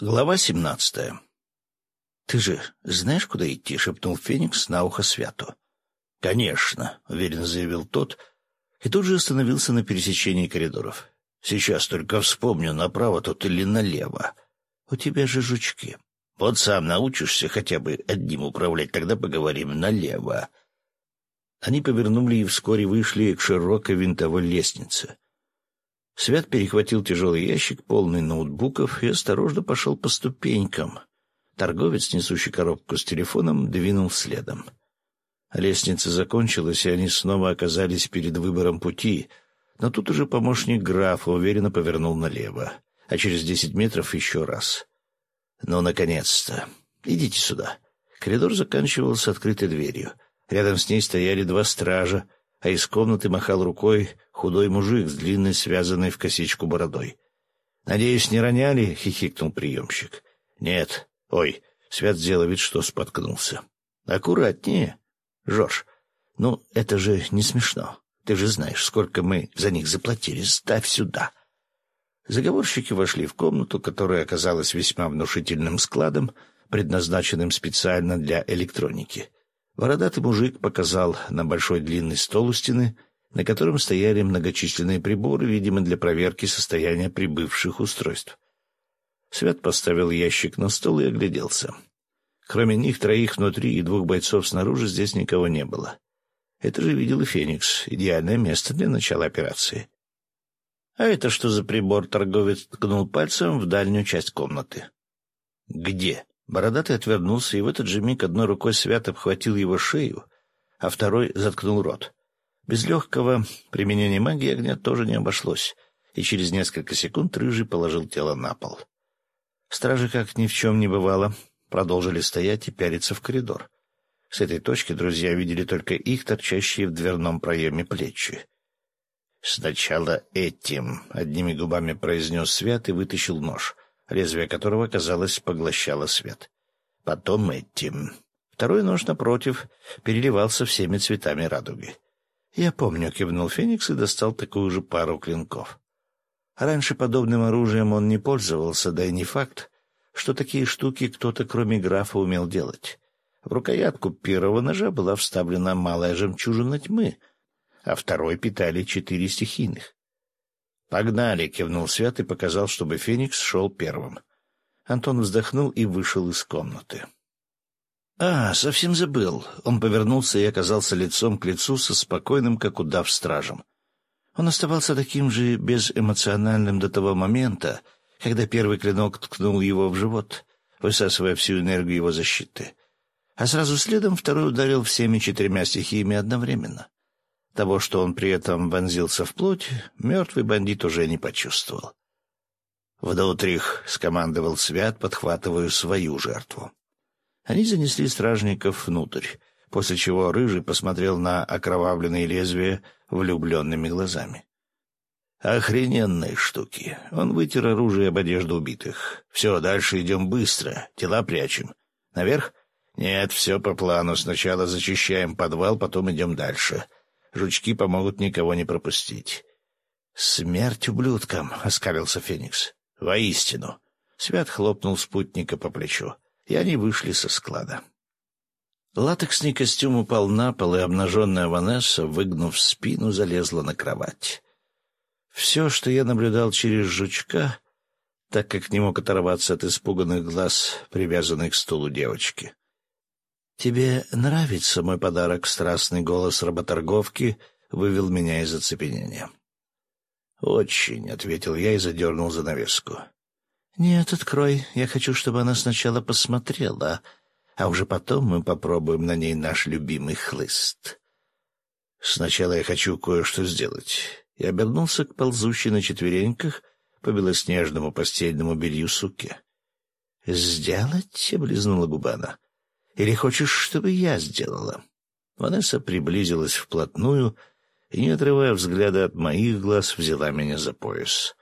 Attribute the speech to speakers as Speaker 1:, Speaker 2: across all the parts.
Speaker 1: Глава семнадцатая. «Ты же знаешь, куда идти?» — шепнул Феникс на ухо Святу. «Конечно», — уверенно заявил тот, и тут же остановился на пересечении коридоров. «Сейчас только вспомню, направо тут или налево. У тебя же жучки. Вот сам научишься хотя бы одним управлять, тогда поговорим налево». Они повернули и вскоре вышли к широкой винтовой лестнице. Свят перехватил тяжелый ящик, полный ноутбуков, и осторожно пошел по ступенькам. Торговец, несущий коробку с телефоном, двинул следом. Лестница закончилась, и они снова оказались перед выбором пути, но тут уже помощник графа уверенно повернул налево, а через десять метров еще раз. «Ну, наконец-то! Идите сюда!» Коридор заканчивался открытой дверью. Рядом с ней стояли два стража — а из комнаты махал рукой худой мужик с длинной, связанной в косичку бородой. «Надеюсь, не роняли?» — хихикнул приемщик. «Нет. Ой!» — Свят сделал вид, что споткнулся. «Аккуратнее, Жорж. Ну, это же не смешно. Ты же знаешь, сколько мы за них заплатили. Ставь сюда». Заговорщики вошли в комнату, которая оказалась весьма внушительным складом, предназначенным специально для электроники — Бородатый мужик показал на большой длинный стол у стены, на котором стояли многочисленные приборы, видимо, для проверки состояния прибывших устройств. Свят поставил ящик на стол и огляделся. Кроме них троих внутри и двух бойцов снаружи здесь никого не было. Это же видел и Феникс. Идеальное место для начала операции. «А это что за прибор?» — торговец ткнул пальцем в дальнюю часть комнаты. «Где?» Бородатый отвернулся, и в этот же миг одной рукой свят обхватил его шею, а второй заткнул рот. Без легкого применения магии огня тоже не обошлось, и через несколько секунд Рыжий положил тело на пол. Стражи, как ни в чем не бывало, продолжили стоять и пялиться в коридор. С этой точки друзья видели только их, торчащие в дверном проеме плечи. «Сначала этим», — одними губами произнес Свят и вытащил нож лезвие которого, казалось, поглощало свет. Потом этим. Второй нож, напротив, переливался всеми цветами радуги. «Я помню», — кивнул Феникс и достал такую же пару клинков. Раньше подобным оружием он не пользовался, да и не факт, что такие штуки кто-то, кроме графа, умел делать. В рукоятку первого ножа была вставлена малая жемчужина тьмы, а второй питали четыре стихийных. «Погнали!» — кивнул Свят и показал, чтобы Феникс шел первым. Антон вздохнул и вышел из комнаты. «А, совсем забыл». Он повернулся и оказался лицом к лицу со спокойным, как удав, стражем. Он оставался таким же безэмоциональным до того момента, когда первый клинок ткнул его в живот, высасывая всю энергию его защиты. А сразу следом второй ударил всеми четырьмя стихиями одновременно. Того, что он при этом вонзился в плоть, мертвый бандит уже не почувствовал. «Вдоутрих», — скомандовал Свят, подхватывая свою жертву. Они занесли стражников внутрь, после чего Рыжий посмотрел на окровавленные лезвия влюбленными глазами. «Охрененные штуки!» Он вытер оружие об одежду убитых. «Все, дальше идем быстро, тела прячем. Наверх? Нет, все по плану. Сначала зачищаем подвал, потом идем дальше. Жучки помогут никого не пропустить. «Смерть ублюдкам!» — оскалился Феникс. «Воистину!» Свят хлопнул спутника по плечу, и они вышли со склада. Латексный костюм упал на пол, и обнаженная Ванесса, выгнув спину, залезла на кровать. Все, что я наблюдал через жучка, так как не мог оторваться от испуганных глаз, привязанных к стулу девочки. «Тебе нравится мой подарок?» — страстный голос работорговки вывел меня из оцепенения. «Очень», — ответил я и задернул занавеску. «Нет, открой. Я хочу, чтобы она сначала посмотрела, а уже потом мы попробуем на ней наш любимый хлыст». «Сначала я хочу кое-что сделать». Я обернулся к ползущей на четвереньках по белоснежному постельному белью суке. «Сделать?» — облизнула губана. Или хочешь, чтобы я сделала?» Ванесса приблизилась вплотную и, не отрывая взгляда от моих глаз, взяла меня за пояс.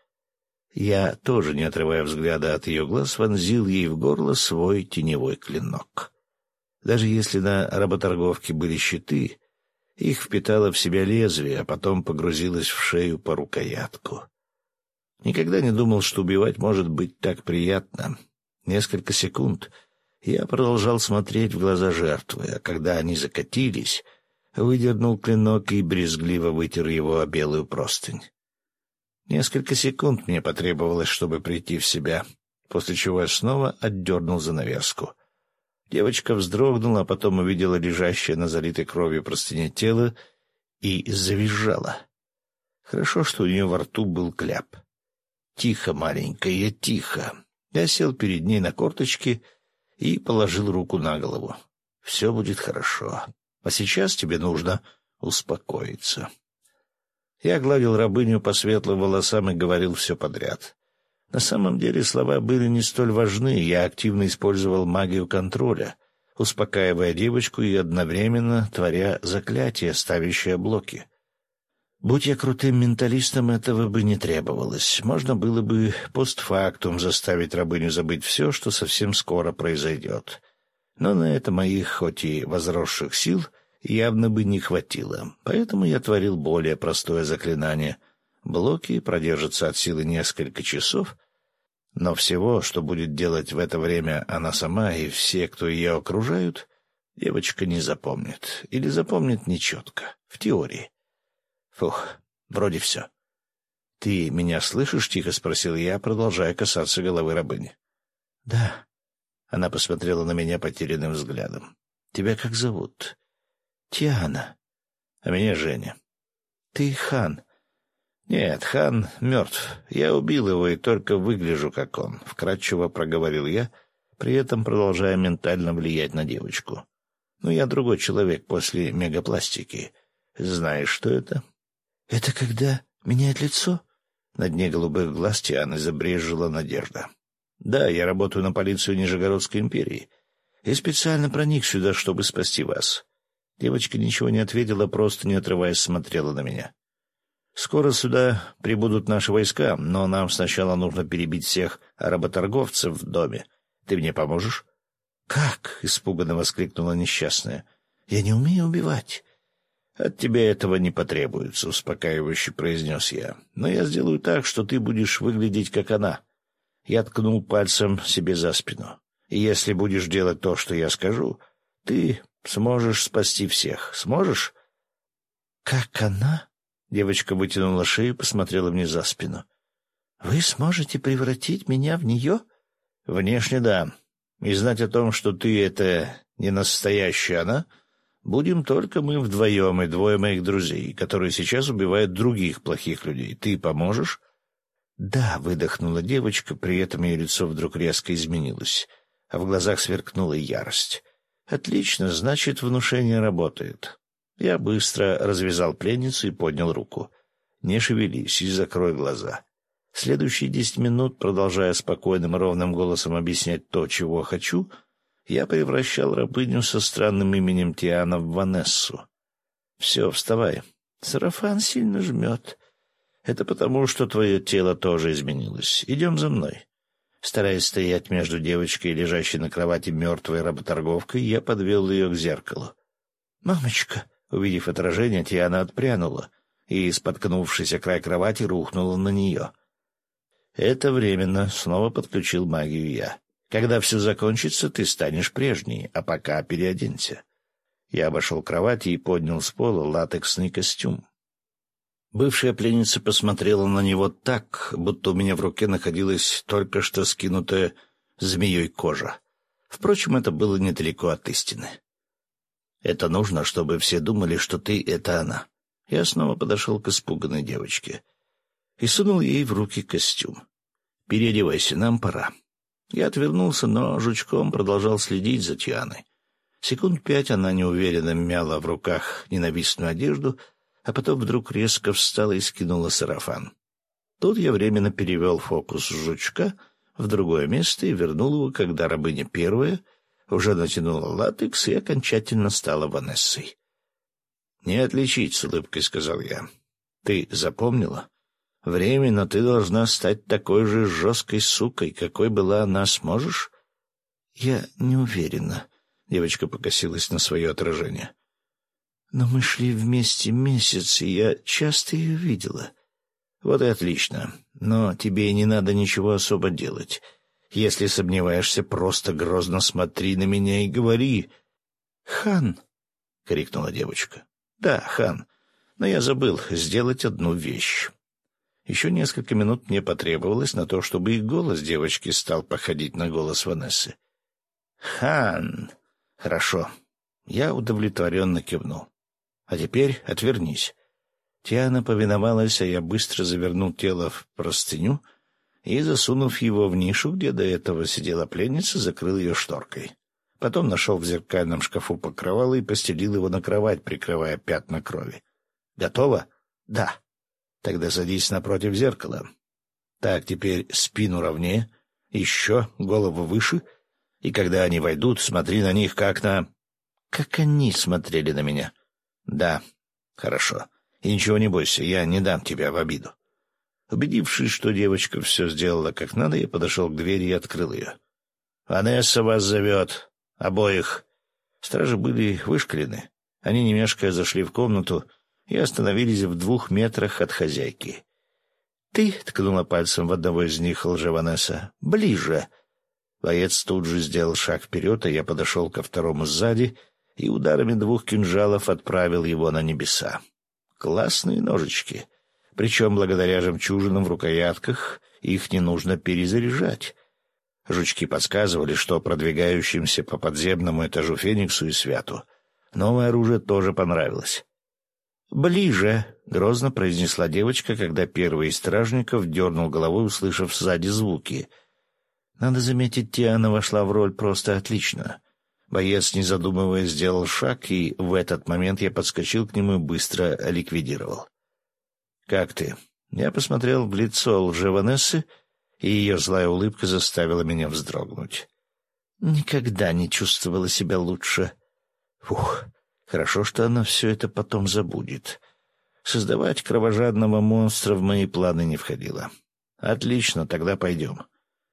Speaker 1: Я, тоже не отрывая взгляда от ее глаз, вонзил ей в горло свой теневой клинок. Даже если на работорговке были щиты, их впитало в себя лезвие, а потом погрузилось в шею по рукоятку. Никогда не думал, что убивать может быть так приятно. Несколько секунд я продолжал смотреть в глаза жертвы, а когда они закатились, выдернул клинок и брезгливо вытер его о белую простынь. Несколько секунд мне потребовалось, чтобы прийти в себя, после чего я снова отдернул занавеску. Девочка вздрогнула, а потом увидела лежащее на залитой кровью простыне тело и завизжала. Хорошо, что у нее во рту был кляп. «Тихо, маленькая, тихо!» Я сел перед ней на корточки и положил руку на голову. «Все будет хорошо. А сейчас тебе нужно успокоиться». Я гладил рабыню по светлым волосам и говорил все подряд. На самом деле слова были не столь важны, я активно использовал магию контроля, успокаивая девочку и одновременно творя заклятие, ставящее блоки. Будь я крутым менталистом, этого бы не требовалось. Можно было бы постфактум заставить рабыню забыть все, что совсем скоро произойдет. Но на это моих, хоть и возросших сил, явно бы не хватило. Поэтому я творил более простое заклинание. Блоки продержатся от силы несколько часов, но всего, что будет делать в это время она сама и все, кто ее окружают, девочка не запомнит. Или запомнит нечетко, в теории. Фух, вроде все. — Ты меня слышишь? — тихо спросил я, продолжая касаться головы рабыни. — Да. Она посмотрела на меня потерянным взглядом. — Тебя как зовут? — Тиана. — А меня Женя. — Ты хан. — Нет, хан мертв. Я убил его и только выгляжу, как он, — вкратчиво проговорил я, при этом продолжая ментально влиять на девочку. — Но я другой человек после мегапластики. Знаешь, что это? — «Это когда меняет лицо?» На дне голубых глаз Тианы забрежила надежда. «Да, я работаю на полицию Нижегородской империи и специально проник сюда, чтобы спасти вас». Девочка ничего не ответила, просто не отрываясь смотрела на меня. «Скоро сюда прибудут наши войска, но нам сначала нужно перебить всех работорговцев в доме. Ты мне поможешь?» «Как?» — испуганно воскликнула несчастная. «Я не умею убивать. «От тебя этого не потребуется», — успокаивающе произнес я. «Но я сделаю так, что ты будешь выглядеть, как она». Я ткнул пальцем себе за спину. «И если будешь делать то, что я скажу, ты сможешь спасти всех. Сможешь?» «Как она?» — девочка вытянула шею и посмотрела мне за спину. «Вы сможете превратить меня в нее?» «Внешне, да. И знать о том, что ты — это не настоящая она...» Будем только мы вдвоем и двое моих друзей, которые сейчас убивают других плохих людей. Ты поможешь?» «Да», — выдохнула девочка, при этом ее лицо вдруг резко изменилось, а в глазах сверкнула ярость. «Отлично, значит, внушение работает». Я быстро развязал пленницу и поднял руку. «Не шевелись и закрой глаза». Следующие десять минут, продолжая спокойным ровным голосом объяснять то, чего хочу, — я превращал рабыню со странным именем Тиана в Ванессу. Все, вставай. Сарафан сильно жмет. Это потому, что твое тело тоже изменилось. Идем за мной. Стараясь стоять между девочкой, лежащей на кровати мертвой работорговкой, я подвел ее к зеркалу. «Мамочка!» Увидев отражение, Тиана отпрянула и, споткнувшись о край кровати, рухнула на нее. Это временно снова подключил магию я. Когда все закончится, ты станешь прежней, а пока переоденься. Я обошел кровать и поднял с пола латексный костюм. Бывшая пленница посмотрела на него так, будто у меня в руке находилась только что скинутая змеей кожа. Впрочем, это было недалеко от истины. Это нужно, чтобы все думали, что ты — это она. Я снова подошел к испуганной девочке и сунул ей в руки костюм. «Переодевайся, нам пора». Я отвернулся, но жучком продолжал следить за Тианой. Секунд пять она неуверенно мяла в руках ненавистную одежду, а потом вдруг резко встала и скинула сарафан. Тут я временно перевел фокус жучка в другое место и вернул его, когда рабыня первая уже натянула латекс и окончательно стала Ванессой. — Не отличить, — с улыбкой сказал я. — Ты запомнила? Временно ты должна стать такой же жесткой сукой, какой была она, сможешь? Я не уверена. Девочка покосилась на свое отражение. Но мы шли вместе месяц, и я часто ее видела. Вот и отлично. Но тебе не надо ничего особо делать. Если сомневаешься, просто грозно смотри на меня и говори. — Хан! — крикнула девочка. — Да, хан. Но я забыл сделать одну вещь. Еще несколько минут мне потребовалось на то, чтобы и голос девочки стал походить на голос Ванессы. «Хан! Хорошо». Я удовлетворенно кивнул. «А теперь отвернись». Тиана повиновалась, а я быстро завернул тело в простыню и, засунув его в нишу, где до этого сидела пленница, закрыл ее шторкой. Потом нашел в зеркальном шкафу покрывало и постелил его на кровать, прикрывая пятна крови. «Готово?» «Да». «Тогда садись напротив зеркала. Так, теперь спину ровнее, еще, голову выше, и когда они войдут, смотри на них как на...» «Как они смотрели на меня?» «Да, хорошо. И ничего не бойся, я не дам тебя в обиду». Убедившись, что девочка все сделала как надо, я подошел к двери и открыл ее. «Ванесса вас зовет. Обоих». Стражи были вышкалены. Они, не зашли в комнату и остановились в двух метрах от хозяйки. «Ты», — ткнула пальцем в одного из них лжеванесса, — «ближе». Боец тут же сделал шаг вперед, а я подошел ко второму сзади и ударами двух кинжалов отправил его на небеса. Классные ножички. Причем благодаря жемчужинам в рукоятках их не нужно перезаряжать. Жучки подсказывали, что продвигающимся по подземному этажу Фениксу и Святу новое оружие тоже понравилось. «Ближе!» — грозно произнесла девочка, когда первый из стражников дернул головой, услышав сзади звуки. Надо заметить, Тиана вошла в роль просто отлично. Боец, не задумываясь, сделал шаг, и в этот момент я подскочил к нему и быстро ликвидировал. «Как ты?» Я посмотрел в лицо лжеванессы, и ее злая улыбка заставила меня вздрогнуть. Никогда не чувствовала себя лучше. Фух, хорошо, что она все это потом забудет. Создавать кровожадного монстра в мои планы не входило. Отлично, тогда пойдем.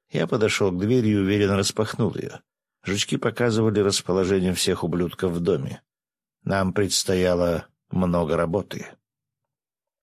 Speaker 1: Я подошел к двери и уверенно распахнул ее. Жучки показывали расположение всех ублюдков в доме. Нам предстояло много работы.